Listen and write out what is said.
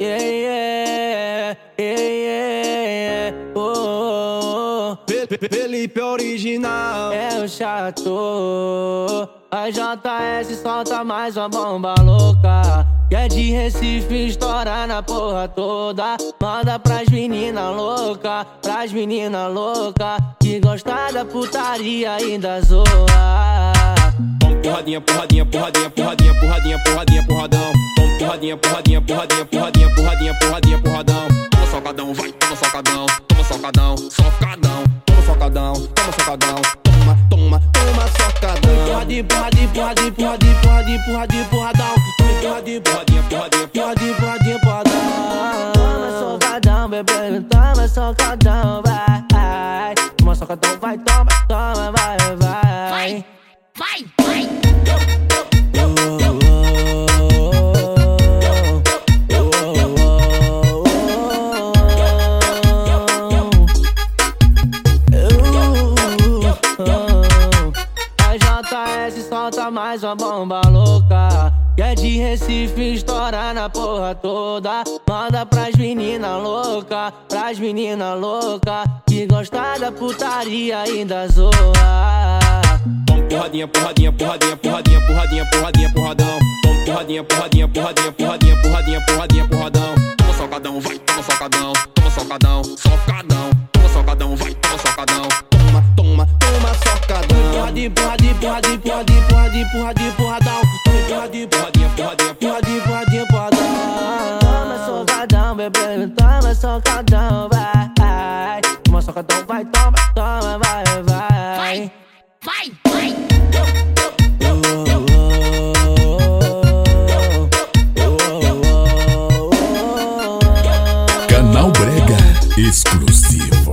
Yeah, yeah, yeah, yeah, oh, oh, oh. Felipe original. É o chato. A JS solta mais uma bomba louca. Que é de Recife, estoura na porra toda. Manda pras menina louca, pras menina louca. Que gosta da putaria ainda zoa. Porradinha, porradinha, porradinha, porradinha, porradinha, porradinha, porradão. Porradinha, porradinha, porradinha, porradinha, porradinha, porradinha, porradão. Toma socadão, vai, toma socadão, toma socadão, socadão, toma socadão, toma socadão, toma, toma, toma socadão. Porra de porra de porra de porra de porra de porra de porradão. Porra de Porradinha, porradinha, porra de porra de porradão. Toma socadão, bebê, toma socadão, vai. Toma socadão, vai, toma, toma, vai, vai. Vai, vai. Solta mais uma bomba louca. Que é de Recife, estoura na porra toda. Manda pras menina louca, pras menina louca. Que gosta da putaria ainda zoa. Porradinha, porradinha, porradinha, porradinha, porradinha, porradinha, porradão. Porradinha, porradinha, porradinha, porradinha, porradinha, porradinha, porradão. Toma socadão, vai, toma socadão, toma socadão. Porra de porradão. Porra de Porradinha, porradinha, porra de porra de porradão. Toma socadão, bebê, toma socadão, vai. Toma socadão, vai, toma, toma, vai, vai. Vai, vai. Canal Brega exclusivo.